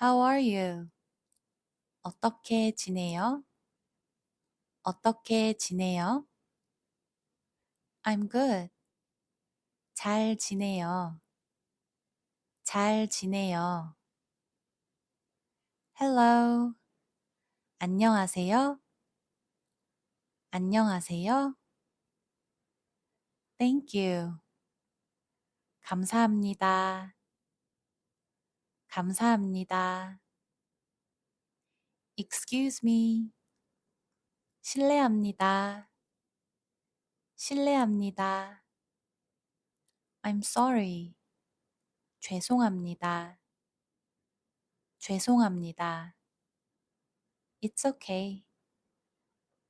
How are you? 어떻게 지내요? 어떻게 지내요? I'm good. 잘 지내요. 잘 지내요. Hello. 안녕하세요. 안녕하세요. Thank you. 감사합니다. 감사합니다. Excuse me. 실례합니다. 실례합니다. I'm sorry. 죄송합니다. 죄송합니다. It's okay.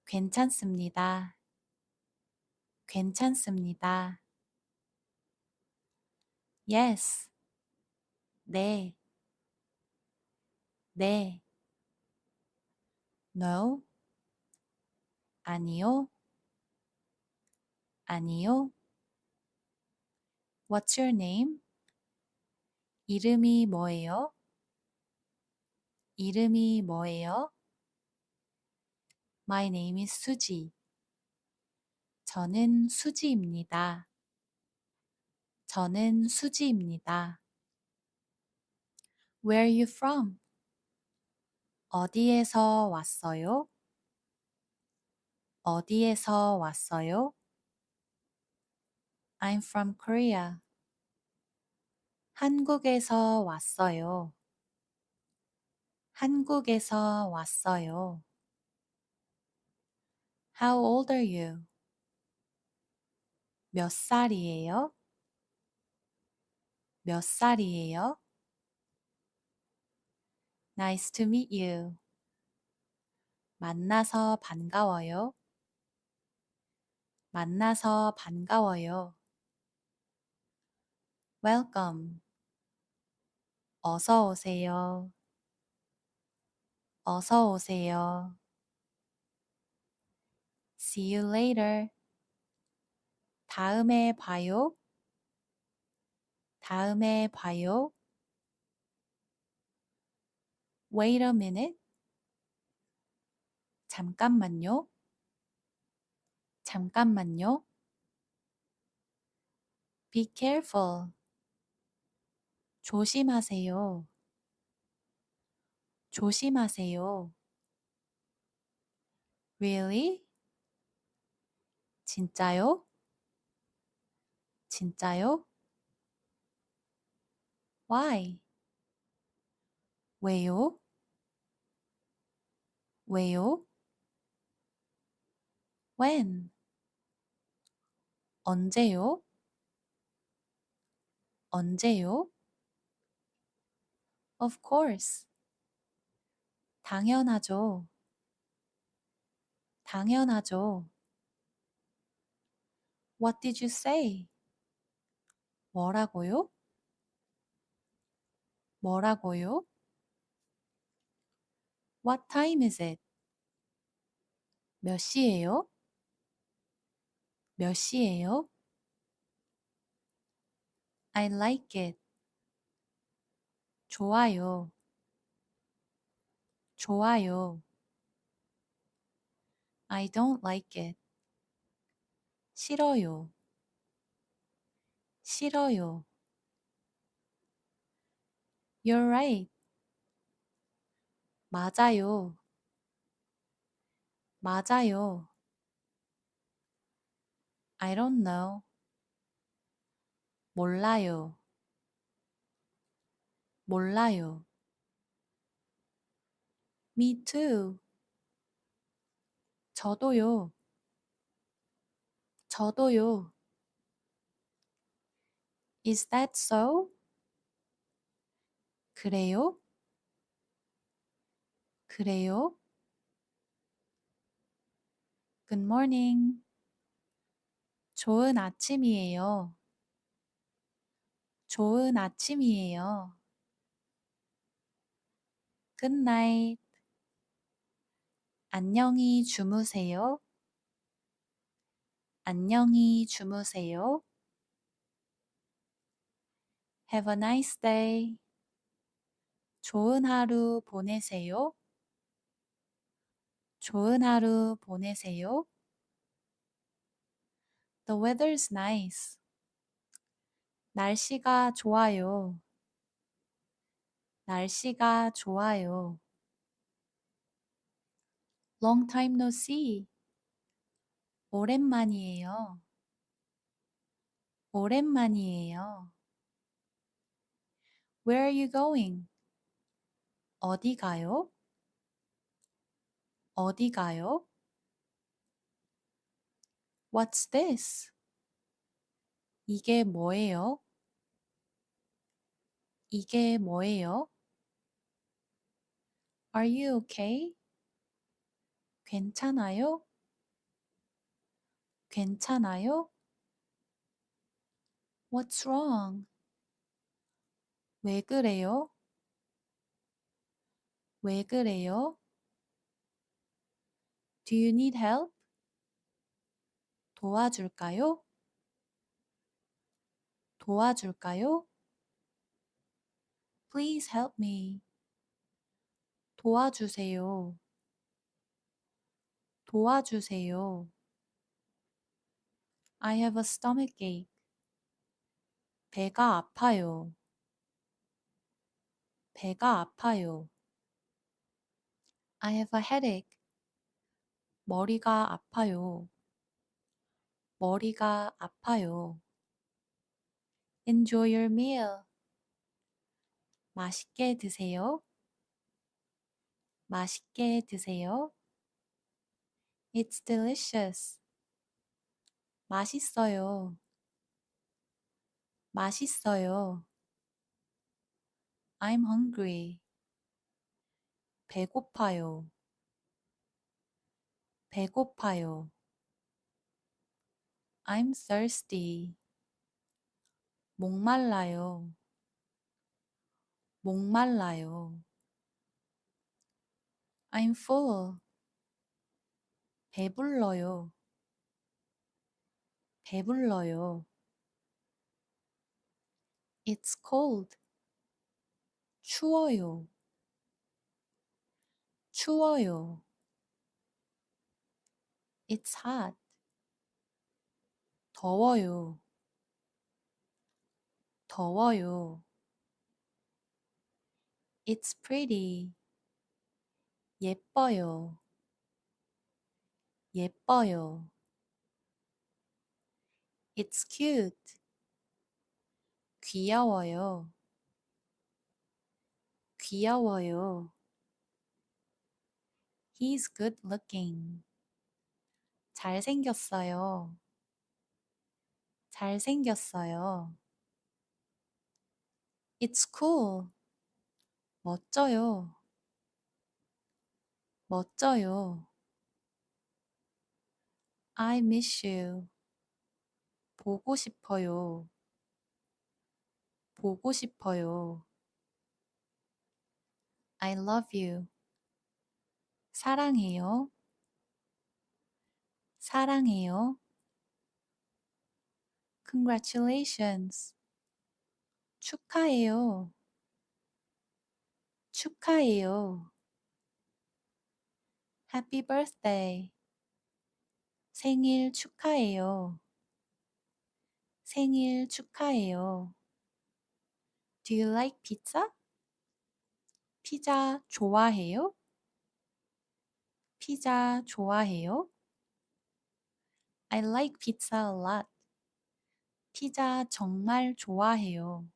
괜찮습니다. 괜찮습니다. Yes. 네. 네. No. 아니요. 아니요. What's your name? 이름이 뭐예요? 이름이 뭐예요? My name is 수지. 저는 수지입니다. 저는 수지입니다. Where are you from? 어디에서 왔어요? 어디에서 왔어요? I'm from Korea. 한국에서 왔어요. 한국에서 왔어요. How old are you? 몇 살이에요? 몇 살이에요? Nice to meet you. 만나서 반가워요. 만나서 반가워요. Welcome. 어서 오세요. 어서 오세요. See you later. 다음에 봐요. 다음에 봐요. Wait a minute. 잠깐만요. 잠깐만요. Be careful. 조심하세요. 조심하세요. Really? 진짜요? 진짜요? Why? 왜요? 왜요? When? 언제요? 언제요? Of course. 당연하죠. 당연하죠. What did you say? 뭐라고요? 뭐라고요? What time is it? 몇 시예요? 몇 시예요? I like it. 좋아요. 좋아요. I don't like it. 싫어요. 싫어요. You're right. 맞아요. 맞아요. I don't know. 몰라요. 몰라요. Me too. 저도요. 저도요. Is that so? 그래요? 그래요? Good morning. 좋은 아침이에요. 좋은 아침이에요. Good night. 안녕히 주무세요. 안녕히 주무세요. Have a nice day. 좋은 하루 보내세요. 좋은 하루 보내세요. The weather's nice. 날씨가 좋아요. 날씨가 좋아요. Long time no see. 오랜만이에요. 오랜만이에요. Where are you going? 어디 가요? 어디 가요? What's this? 이게 뭐예요? 이게 뭐예요? Are you okay? 괜찮아요? 괜찮아요? What's wrong? 왜 그래요? 왜 그래요? Do you need help? 도와줄까요? 도와줄까요? Please help me. 도와주세요. 도와주세요. I have a stomach ache. 배가 아파요. 배가 아파요. I have a headache. 머리가 아파요. 머리가 아파요. Enjoy your meal. 맛있게 드세요. 맛있게 드세요. It's delicious. 맛있어요. 맛있어요. I'm hungry. 배고파요. 배고파요. I'm thirsty. 목말라요. 목말라요. I'm full. 배불러요. 배불러요. It's cold. 추워요. 추워요. It's hot. 더워요. 더워요. It's pretty. 예뻐요. 예뻐요. It's cute. 귀여워요. 귀여워요. He's good looking. 잘생겼어요. 잘생겼어요. It's cool. 멋져요. 멋져요. I miss you. 보고 싶어요. 보고 싶어요. I love you. 사랑해요. 사랑해요. Congratulations. 축하해요. 축하해요. Happy birthday. 생일 축하해요. 생일 축하해요. Do you like pizza? 피자 좋아해요? 피자 좋아해요? I like pizza a lot. 피자 정말 좋아해요.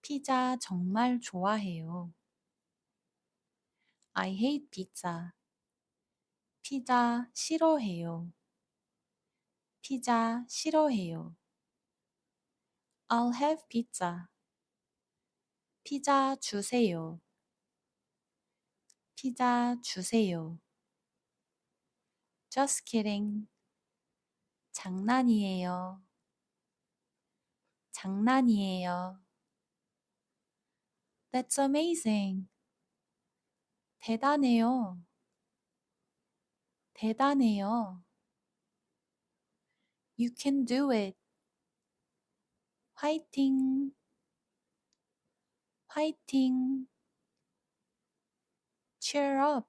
피자 정말 좋아해요. I hate pizza. 피자 싫어해요. 피자 싫어해요. I'll have pizza. 피자 주세요. 피자 주세요. Just kidding. 장난이에요. 장난이에요. That's amazing. 대단해요. 대단해요. You can do it. 화이팅! 화이팅! cheer up!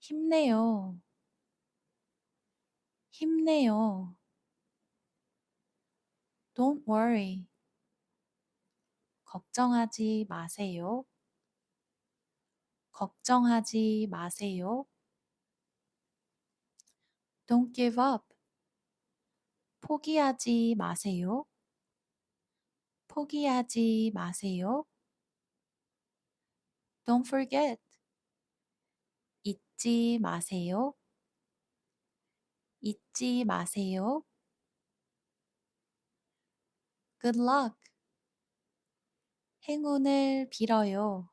힘내요. 힘내요. Don't worry. 걱정하지 마세요. 걱정하지 마세요. Don't give up. 포기하지 마세요. 포기하지 마세요. Don't forget. 잊지 마세요. 잊지 마세요. Good luck. 행운을 빌어요.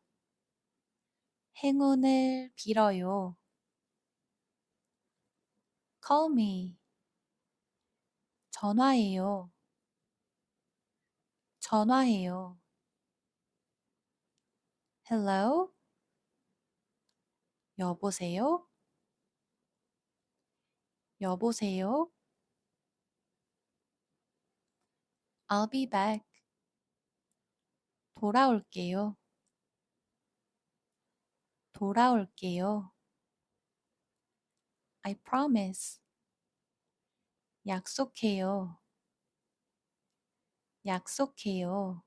행운을 빌어요. Call me. 전화해요. 전화해요. Hello? 여보세요? 여보세요? I'll be back. 돌아올게요. 돌아올게요. I promise. 약속해요. 약속해요.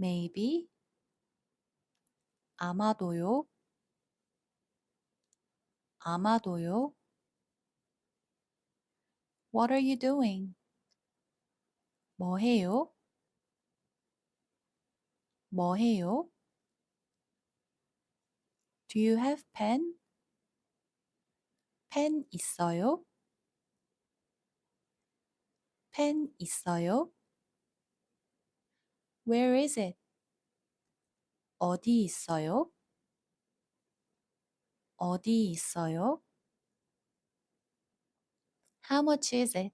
Maybe. 아마도요. 아마도요. What are you doing? 뭐 해요? 뭐 해요? Do you have pen? 펜 있어요? 펜 있어요? Where is it? 어디 있어요? 어디 있어요? How much is it?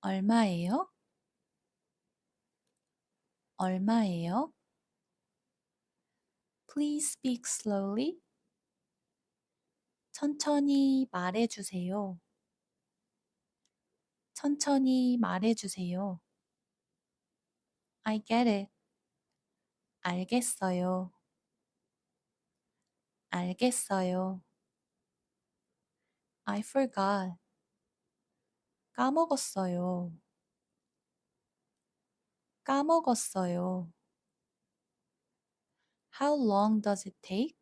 얼마예요? 얼마예요? Please speak slowly. 천천히 말해주세요. 천천히 말해주세요. I get it. 알겠어요. 알겠어요. I forgot. 까먹었어요. 까먹었어요. How long does it take?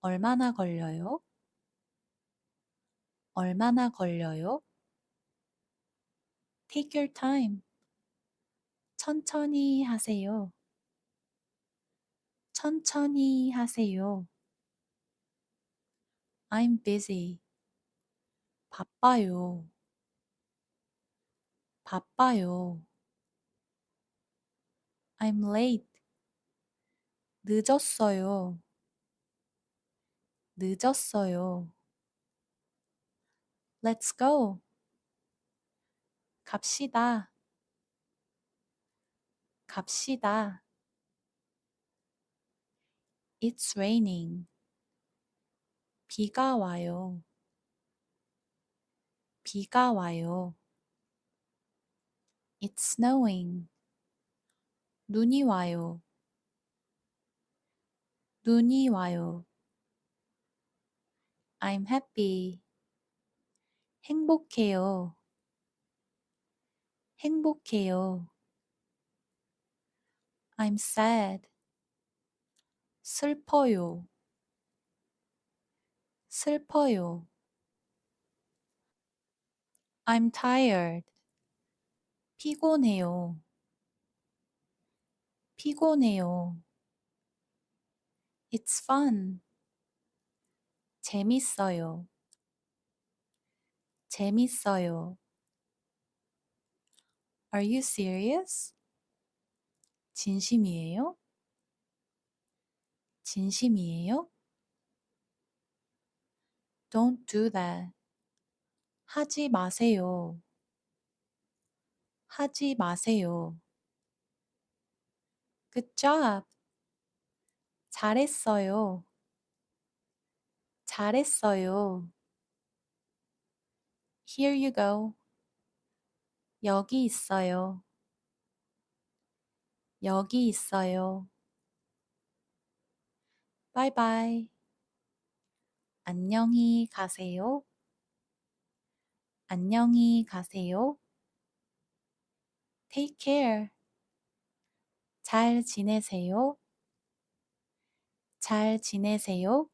얼마나 걸려요? 얼마나 걸려요? Take your time. 천천히 하세요. 천천히 하세요. I'm busy. 바빠요. 바빠요. I'm late. 늦었어요. 늦었어요. Let's go. 갑시다. 갑시다. It's raining. 비가 와요. 비가 와요. It's snowing. 눈이 와요. 눈이 와요. I'm happy. 행복해요. 행복해요. I'm sad. 슬퍼요. 슬퍼요. I'm tired. 피곤해요. 피곤해요. It's fun. 재밌어요. 재밌어요. Are you serious? 진심이에요? 진심이에요? Don't do that. 하지 마세요. 하지 마세요. Good job. 잘했어요. 잘했어요. Here you go. 여기 있어요. 여기 있어요. 바이바이. 안녕히 가세요. 안녕히 가세요. Take care. 잘 지내세요. 잘 지내세요.